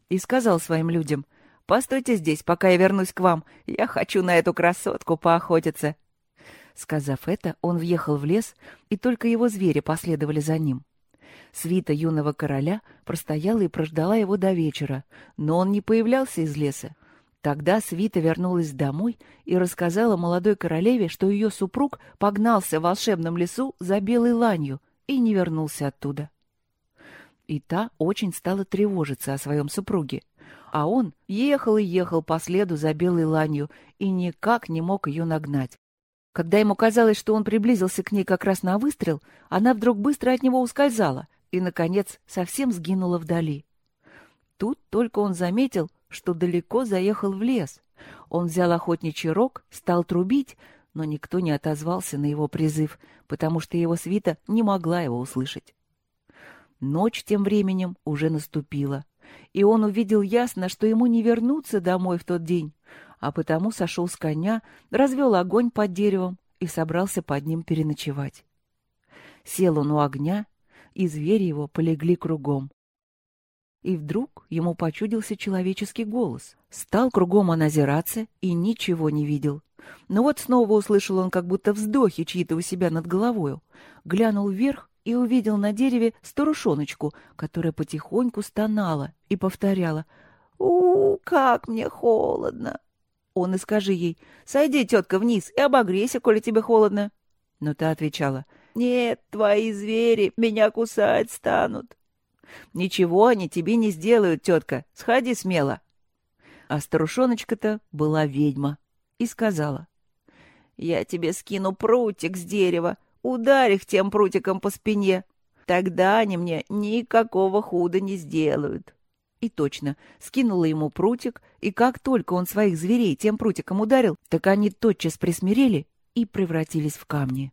и сказал своим людям, «Постойте здесь, пока я вернусь к вам. Я хочу на эту красотку поохотиться». Сказав это, он въехал в лес, и только его звери последовали за ним. Свита юного короля простояла и прождала его до вечера, но он не появлялся из леса. Тогда Свита вернулась домой и рассказала молодой королеве, что ее супруг погнался в волшебном лесу за белой ланью и не вернулся оттуда и та очень стала тревожиться о своем супруге. А он ехал и ехал по следу за белой ланью и никак не мог ее нагнать. Когда ему казалось, что он приблизился к ней как раз на выстрел, она вдруг быстро от него ускользала, и, наконец, совсем сгинула вдали. Тут только он заметил, что далеко заехал в лес. Он взял охотничий рог, стал трубить, но никто не отозвался на его призыв, потому что его свита не могла его услышать. Ночь тем временем уже наступила, и он увидел ясно, что ему не вернуться домой в тот день, а потому сошел с коня, развел огонь под деревом и собрался под ним переночевать. Сел он у огня, и звери его полегли кругом. И вдруг ему почудился человеческий голос. Стал кругом он озираться и ничего не видел. Но вот снова услышал он как будто вздохи чьи-то у себя над головою. Глянул вверх и увидел на дереве старушоночку, которая потихоньку стонала и повторяла «У, как мне холодно!» Он и скажи ей «Сойди, тетка, вниз и обогрейся, коли тебе холодно». Но та отвечала «Нет, твои звери меня кусать станут». «Ничего они тебе не сделают, тетка, сходи смело». А старушоночка-то была ведьма и сказала. «Я тебе скину прутик с дерева, ударь их тем прутиком по спине. Тогда они мне никакого худа не сделают». И точно, скинула ему прутик, и как только он своих зверей тем прутиком ударил, так они тотчас присмирели и превратились в камни.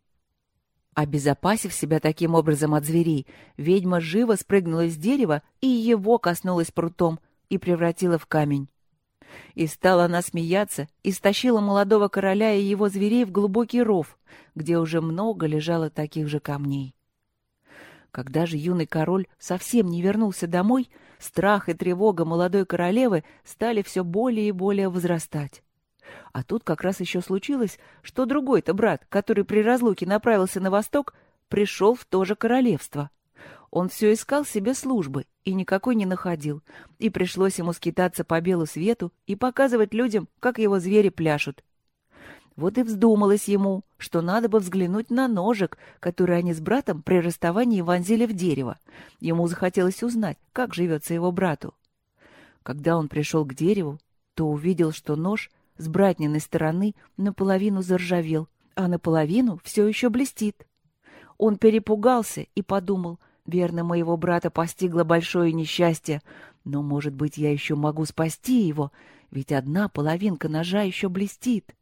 Обезопасив себя таким образом от зверей, ведьма живо спрыгнула с дерева и его коснулась прутом и превратила в камень. И стала она смеяться и стащила молодого короля и его зверей в глубокий ров, где уже много лежало таких же камней. Когда же юный король совсем не вернулся домой, страх и тревога молодой королевы стали все более и более возрастать. А тут как раз еще случилось, что другой-то брат, который при разлуке направился на восток, пришел в то же королевство. Он все искал себе службы и никакой не находил, и пришлось ему скитаться по белу свету и показывать людям, как его звери пляшут. Вот и вздумалось ему, что надо бы взглянуть на ножик, который они с братом при расставании вонзили в дерево. Ему захотелось узнать, как живется его брату. Когда он пришел к дереву, то увидел, что нож с братниной стороны наполовину заржавел, а наполовину все еще блестит. Он перепугался и подумал, верно, моего брата постигло большое несчастье, но, может быть, я еще могу спасти его, ведь одна половинка ножа еще блестит.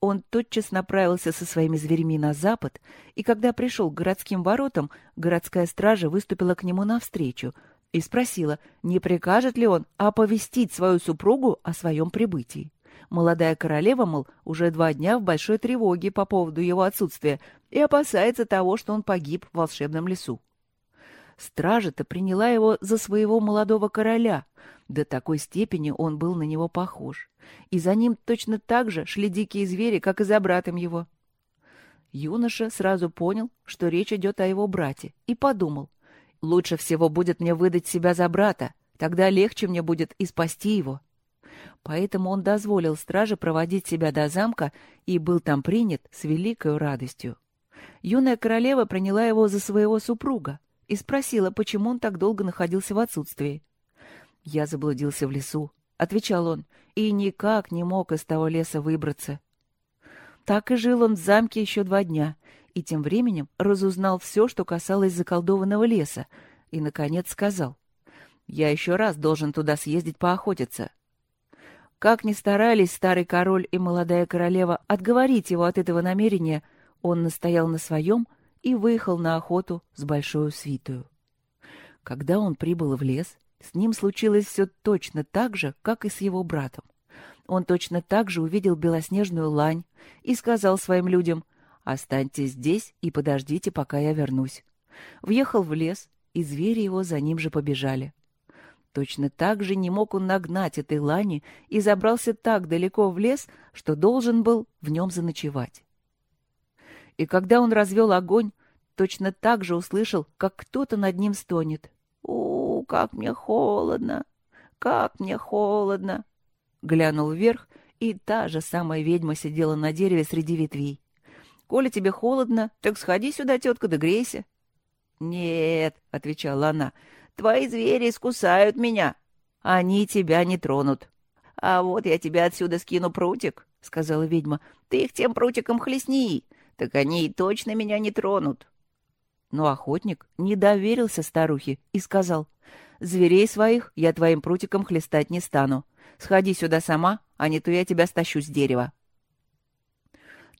Он тотчас направился со своими зверями на запад, и когда пришел к городским воротам, городская стража выступила к нему навстречу и спросила, не прикажет ли он оповестить свою супругу о своем прибытии. Молодая королева, мол, уже два дня в большой тревоге по поводу его отсутствия и опасается того, что он погиб в волшебном лесу. Стража-то приняла его за своего молодого короля. До такой степени он был на него похож. И за ним точно так же шли дикие звери, как и за братом его. Юноша сразу понял, что речь идет о его брате, и подумал, лучше всего будет мне выдать себя за брата, тогда легче мне будет и спасти его. Поэтому он дозволил страже проводить себя до замка и был там принят с великой радостью. Юная королева приняла его за своего супруга и спросила, почему он так долго находился в отсутствии. «Я заблудился в лесу», — отвечал он, — «и никак не мог из того леса выбраться». Так и жил он в замке еще два дня, и тем временем разузнал все, что касалось заколдованного леса, и, наконец, сказал, «Я еще раз должен туда съездить поохотиться. Как ни старались старый король и молодая королева отговорить его от этого намерения, он настоял на своем и выехал на охоту с большой свитою. Когда он прибыл в лес, с ним случилось все точно так же, как и с его братом. Он точно так же увидел белоснежную лань и сказал своим людям «Останьтесь здесь и подождите, пока я вернусь». Въехал в лес, и звери его за ним же побежали. Точно так же не мог он нагнать этой лани и забрался так далеко в лес, что должен был в нем заночевать. И когда он развел огонь, точно так же услышал, как кто-то над ним стонет. «У, как мне холодно! Как мне холодно!» Глянул вверх, и та же самая ведьма сидела на дереве среди ветвей. «Коли тебе холодно, так сходи сюда, тетка, да грейся». «Нет», — отвечала она, Твои звери искусают меня. Они тебя не тронут. А вот я тебя отсюда скину прутик, — сказала ведьма. Ты их тем прутиком хлестни, так они и точно меня не тронут. Но охотник не доверился старухе и сказал, «Зверей своих я твоим прутиком хлестать не стану. Сходи сюда сама, а не то я тебя стащу с дерева».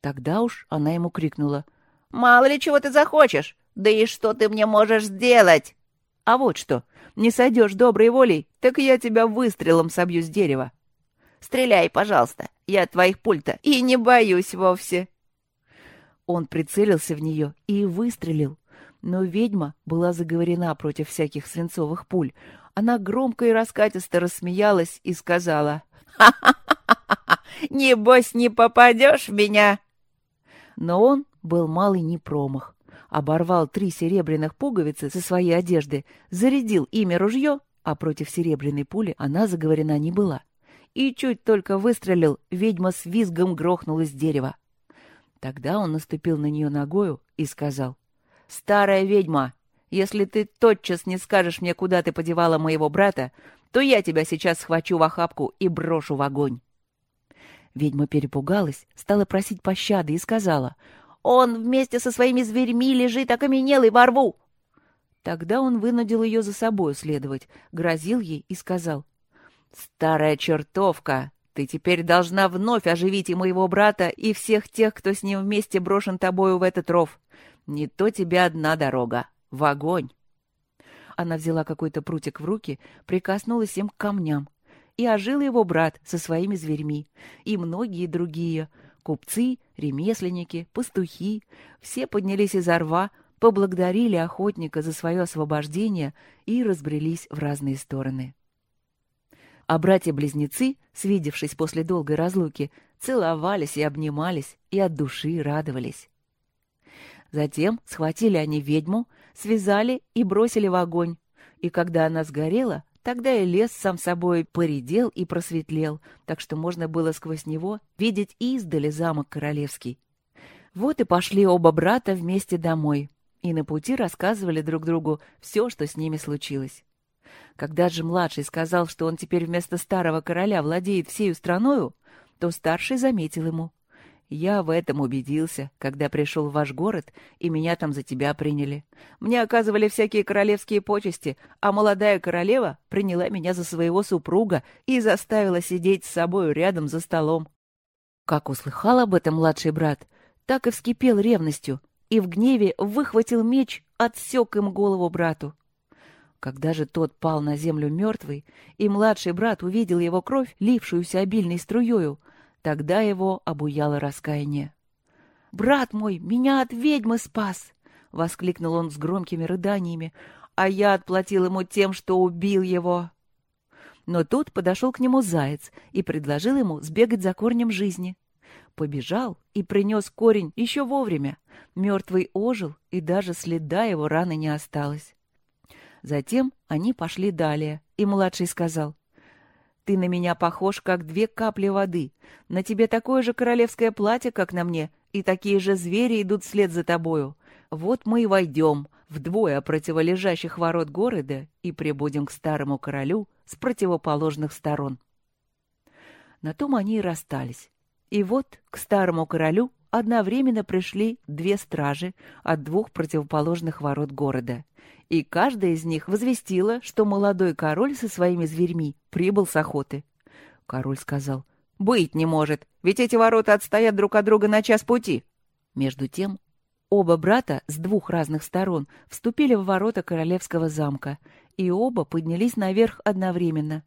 Тогда уж она ему крикнула, «Мало ли чего ты захочешь! Да и что ты мне можешь сделать?» «А вот что, не сойдешь доброй волей, так я тебя выстрелом собью с дерева». «Стреляй, пожалуйста, я твоих пульта и не боюсь вовсе». Он прицелился в нее и выстрелил. Но ведьма была заговорена против всяких свинцовых пуль. Она громко и раскатисто рассмеялась и сказала, «Ха-ха-ха! Небось, не попадешь в меня!» Но он был малый не промах. Оборвал три серебряных пуговицы со своей одежды, зарядил ими ружье, а против серебряной пули она заговорена не была. И чуть только выстрелил, ведьма с визгом грохнулась с дерева. Тогда он наступил на нее ногою и сказал, «Старая ведьма, если ты тотчас не скажешь мне, куда ты подевала моего брата, то я тебя сейчас схвачу в охапку и брошу в огонь». Ведьма перепугалась, стала просить пощады и сказала, «Он вместе со своими зверьми лежит окаменелый во рву!» Тогда он вынудил ее за собой следовать, грозил ей и сказал, «Старая чертовка, ты теперь должна вновь оживить и моего брата, и всех тех, кто с ним вместе брошен тобою в этот ров. Не то тебе одна дорога. В огонь. Она взяла какой-то прутик в руки, прикоснулась им к камням. И ожил его брат со своими зверьми. И многие другие. Купцы, ремесленники, пастухи. Все поднялись изо рва, поблагодарили охотника за свое освобождение и разбрелись в разные стороны а братья-близнецы, свидевшись после долгой разлуки, целовались и обнимались, и от души радовались. Затем схватили они ведьму, связали и бросили в огонь, и когда она сгорела, тогда и лес сам собой поредел и просветлел, так что можно было сквозь него видеть издали замок королевский. Вот и пошли оба брата вместе домой, и на пути рассказывали друг другу все, что с ними случилось. Когда же младший сказал, что он теперь вместо старого короля владеет всею страною, то старший заметил ему. «Я в этом убедился, когда пришел в ваш город, и меня там за тебя приняли. Мне оказывали всякие королевские почести, а молодая королева приняла меня за своего супруга и заставила сидеть с собою рядом за столом». Как услыхал об этом младший брат, так и вскипел ревностью, и в гневе выхватил меч, отсек им голову брату. Когда же тот пал на землю мертвый, и младший брат увидел его кровь, лившуюся обильной струёю, тогда его обуяло раскаяние. «Брат мой, меня от ведьмы спас!» — воскликнул он с громкими рыданиями, а я отплатил ему тем, что убил его. Но тут подошел к нему заяц и предложил ему сбегать за корнем жизни. Побежал и принес корень еще вовремя. Мертвый ожил, и даже следа его раны не осталось. Затем они пошли далее, и младший сказал, «Ты на меня похож, как две капли воды. На тебе такое же королевское платье, как на мне, и такие же звери идут вслед за тобою. Вот мы и войдем вдвое противолежащих ворот города и прибудем к старому королю с противоположных сторон». На том они и расстались. И вот к старому королю одновременно пришли две стражи от двух противоположных ворот города — и каждая из них возвестила, что молодой король со своими зверьми прибыл с охоты. Король сказал, «Быть не может, ведь эти ворота отстоят друг от друга на час пути». Между тем оба брата с двух разных сторон вступили в ворота королевского замка, и оба поднялись наверх одновременно.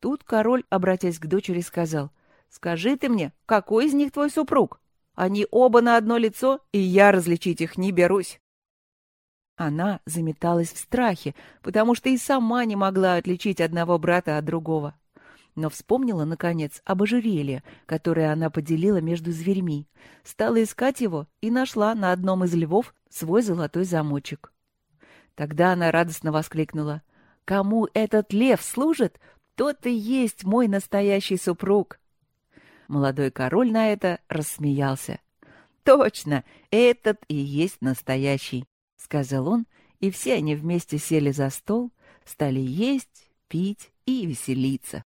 Тут король, обратясь к дочери, сказал, «Скажи ты мне, какой из них твой супруг? Они оба на одно лицо, и я различить их не берусь». Она заметалась в страхе, потому что и сама не могла отличить одного брата от другого. Но вспомнила, наконец, об ожерелье, которое она поделила между зверьми. Стала искать его и нашла на одном из львов свой золотой замочек. Тогда она радостно воскликнула. «Кому этот лев служит, тот и есть мой настоящий супруг!» Молодой король на это рассмеялся. «Точно, этот и есть настоящий!» — сказал он, и все они вместе сели за стол, стали есть, пить и веселиться.